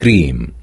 cream.